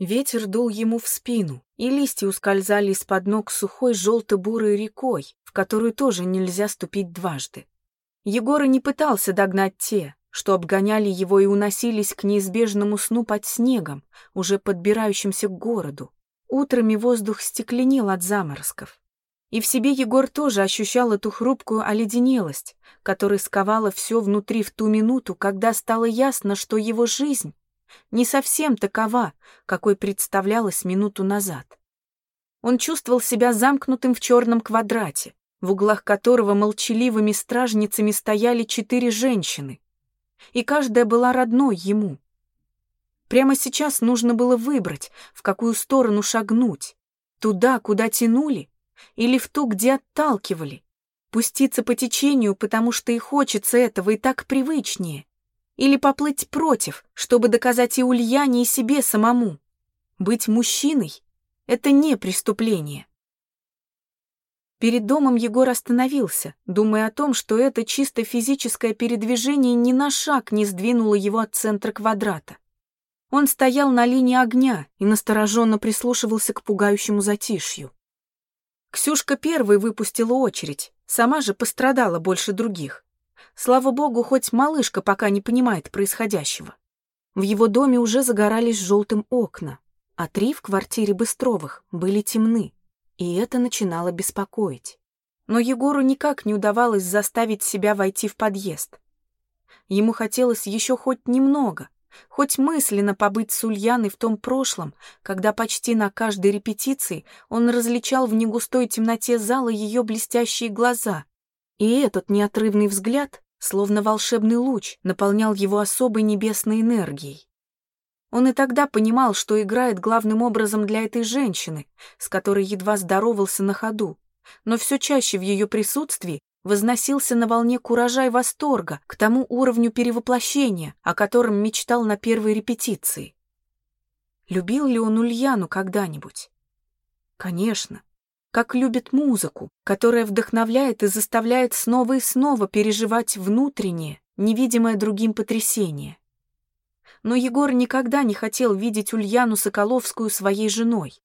Ветер дул ему в спину, и листья ускользали из-под ног сухой желто-бурой рекой, в которую тоже нельзя ступить дважды. Егор не пытался догнать те, что обгоняли его и уносились к неизбежному сну под снегом, уже подбирающимся к городу. Утрами воздух стекленел от заморозков. И в себе Егор тоже ощущал эту хрупкую оледенелость, которая сковала все внутри в ту минуту, когда стало ясно, что его жизнь не совсем такова, какой представлялась минуту назад. Он чувствовал себя замкнутым в черном квадрате, в углах которого молчаливыми стражницами стояли четыре женщины, и каждая была родной ему. Прямо сейчас нужно было выбрать, в какую сторону шагнуть, туда, куда тянули, или в ту, где отталкивали, пуститься по течению, потому что и хочется этого, и так привычнее, или поплыть против, чтобы доказать и Ульяне, и себе самому. Быть мужчиной — это не преступление. Перед домом Егор остановился, думая о том, что это чисто физическое передвижение ни на шаг не сдвинуло его от центра квадрата. Он стоял на линии огня и настороженно прислушивался к пугающему затишью. Ксюшка первой выпустила очередь, сама же пострадала больше других. Слава богу, хоть малышка пока не понимает происходящего. В его доме уже загорались желтым окна, а три в квартире Быстровых были темны и это начинало беспокоить. Но Егору никак не удавалось заставить себя войти в подъезд. Ему хотелось еще хоть немного, хоть мысленно побыть с Ульяной в том прошлом, когда почти на каждой репетиции он различал в негустой темноте зала ее блестящие глаза. И этот неотрывный взгляд, словно волшебный луч, наполнял его особой небесной энергией. Он и тогда понимал, что играет главным образом для этой женщины, с которой едва здоровался на ходу, но все чаще в ее присутствии возносился на волне куража и восторга к тому уровню перевоплощения, о котором мечтал на первой репетиции. Любил ли он Ульяну когда-нибудь? Конечно, как любит музыку, которая вдохновляет и заставляет снова и снова переживать внутреннее, невидимое другим потрясение но Егор никогда не хотел видеть Ульяну Соколовскую своей женой.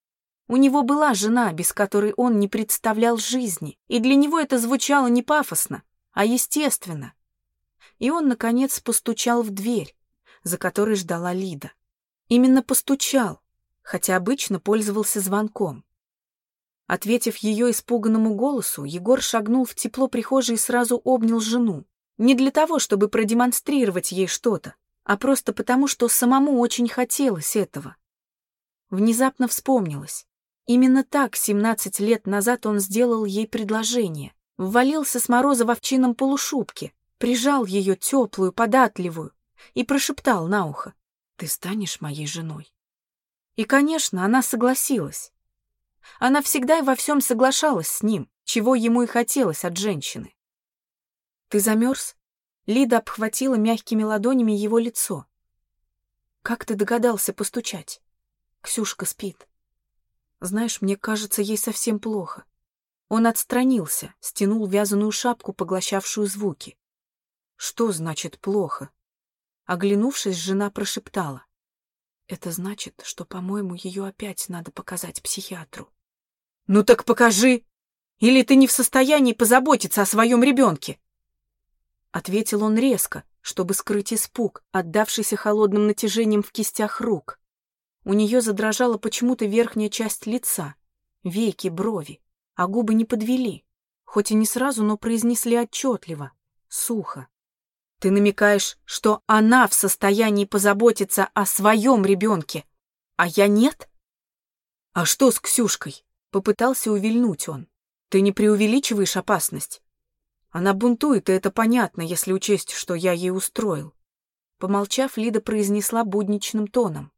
У него была жена, без которой он не представлял жизни, и для него это звучало не пафосно, а естественно. И он, наконец, постучал в дверь, за которой ждала Лида. Именно постучал, хотя обычно пользовался звонком. Ответив ее испуганному голосу, Егор шагнул в тепло прихожей и сразу обнял жену. Не для того, чтобы продемонстрировать ей что-то, а просто потому, что самому очень хотелось этого. Внезапно вспомнилось. Именно так 17 лет назад он сделал ей предложение. Ввалился с мороза в овчином полушубке, прижал ее теплую, податливую и прошептал на ухо «Ты станешь моей женой». И, конечно, она согласилась. Она всегда и во всем соглашалась с ним, чего ему и хотелось от женщины. «Ты замерз?» Лида обхватила мягкими ладонями его лицо. «Как ты догадался постучать?» Ксюшка спит. «Знаешь, мне кажется, ей совсем плохо». Он отстранился, стянул вязаную шапку, поглощавшую звуки. «Что значит плохо?» Оглянувшись, жена прошептала. «Это значит, что, по-моему, ее опять надо показать психиатру». «Ну так покажи! Или ты не в состоянии позаботиться о своем ребенке?» Ответил он резко, чтобы скрыть испуг, отдавшийся холодным натяжением в кистях рук. У нее задрожала почему-то верхняя часть лица, веки, брови, а губы не подвели, хоть и не сразу, но произнесли отчетливо, сухо. «Ты намекаешь, что она в состоянии позаботиться о своем ребенке, а я нет?» «А что с Ксюшкой?» — попытался увильнуть он. «Ты не преувеличиваешь опасность?» Она бунтует, и это понятно, если учесть, что я ей устроил. Помолчав, Лида произнесла будничным тоном.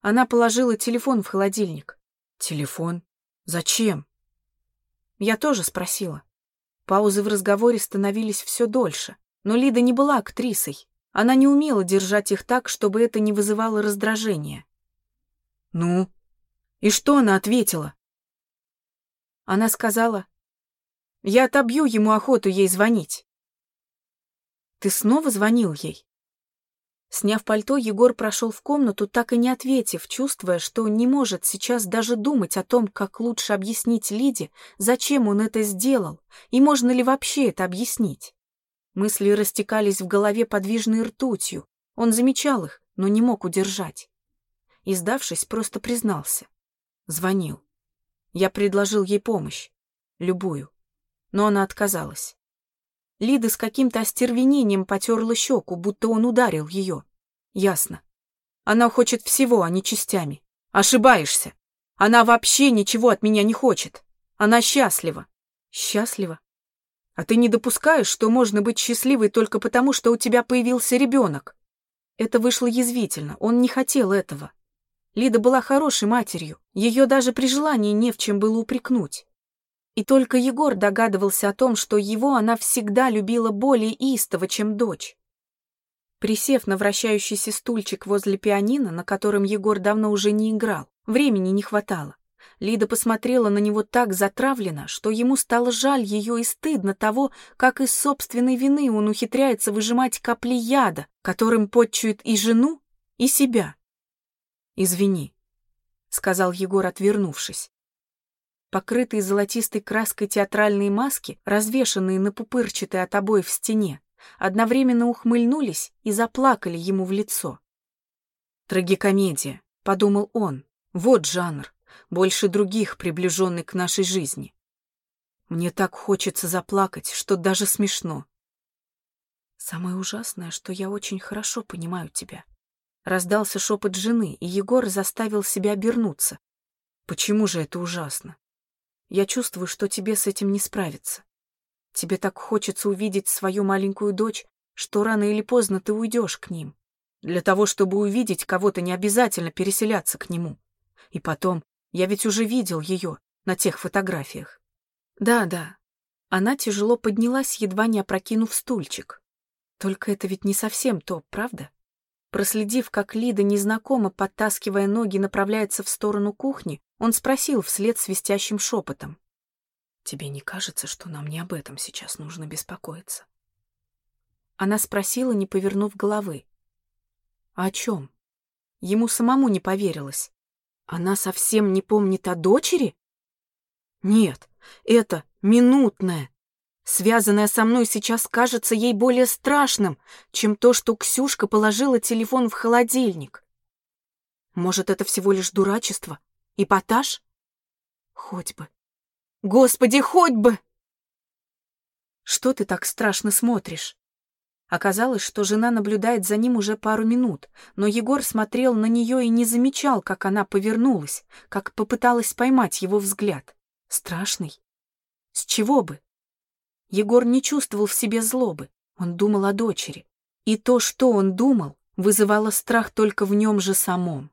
Она положила телефон в холодильник. Телефон? Зачем? Я тоже спросила. Паузы в разговоре становились все дольше, но Лида не была актрисой. Она не умела держать их так, чтобы это не вызывало раздражения. «Ну? И что она ответила?» Она сказала, я отобью ему охоту ей звонить. Ты снова звонил ей? Сняв пальто, Егор прошел в комнату, так и не ответив, чувствуя, что не может сейчас даже думать о том, как лучше объяснить Лиде, зачем он это сделал, и можно ли вообще это объяснить. Мысли растекались в голове подвижной ртутью. Он замечал их, но не мог удержать. И, сдавшись, просто признался. Звонил. Я предложил ей помощь. Любую. Но она отказалась. Лида с каким-то остервенением потерла щеку, будто он ударил ее. Ясно. Она хочет всего, а не частями. Ошибаешься. Она вообще ничего от меня не хочет. Она счастлива. Счастлива? А ты не допускаешь, что можно быть счастливой только потому, что у тебя появился ребенок? Это вышло язвительно, он не хотел этого. Лида была хорошей матерью, ее даже при желании не в чем было упрекнуть. И только Егор догадывался о том, что его она всегда любила более истово, чем дочь. Присев на вращающийся стульчик возле пианино, на котором Егор давно уже не играл, времени не хватало. Лида посмотрела на него так затравленно, что ему стало жаль ее и стыдно того, как из собственной вины он ухитряется выжимать капли яда, которым подчует и жену, и себя. «Извини», — сказал Егор, отвернувшись. Покрытые золотистой краской театральные маски, развешанные на пупырчатой от обоев стене, одновременно ухмыльнулись и заплакали ему в лицо. «Трагикомедия», — подумал он, — «вот жанр, больше других, приближенный к нашей жизни. Мне так хочется заплакать, что даже смешно». «Самое ужасное, что я очень хорошо понимаю тебя», — раздался шепот жены, и Егор заставил себя обернуться. «Почему же это ужасно?» Я чувствую, что тебе с этим не справиться. Тебе так хочется увидеть свою маленькую дочь, что рано или поздно ты уйдешь к ним. Для того, чтобы увидеть кого-то, не обязательно переселяться к нему. И потом, я ведь уже видел ее на тех фотографиях. Да, да. Она тяжело поднялась, едва не опрокинув стульчик. Только это ведь не совсем то, правда? Проследив, как Лида, незнакомо подтаскивая ноги, направляется в сторону кухни, он спросил вслед свистящим шепотом. «Тебе не кажется, что нам не об этом сейчас нужно беспокоиться?» Она спросила, не повернув головы. «А «О чем?» Ему самому не поверилось. Она совсем не помнит о дочери? Нет, это минутное. Связанное со мной сейчас кажется ей более страшным, чем то, что Ксюшка положила телефон в холодильник. Может, это всего лишь дурачество? Эпатаж? Хоть бы. Господи, хоть бы! Что ты так страшно смотришь? Оказалось, что жена наблюдает за ним уже пару минут, но Егор смотрел на нее и не замечал, как она повернулась, как попыталась поймать его взгляд. Страшный? С чего бы? Егор не чувствовал в себе злобы, он думал о дочери. И то, что он думал, вызывало страх только в нем же самом.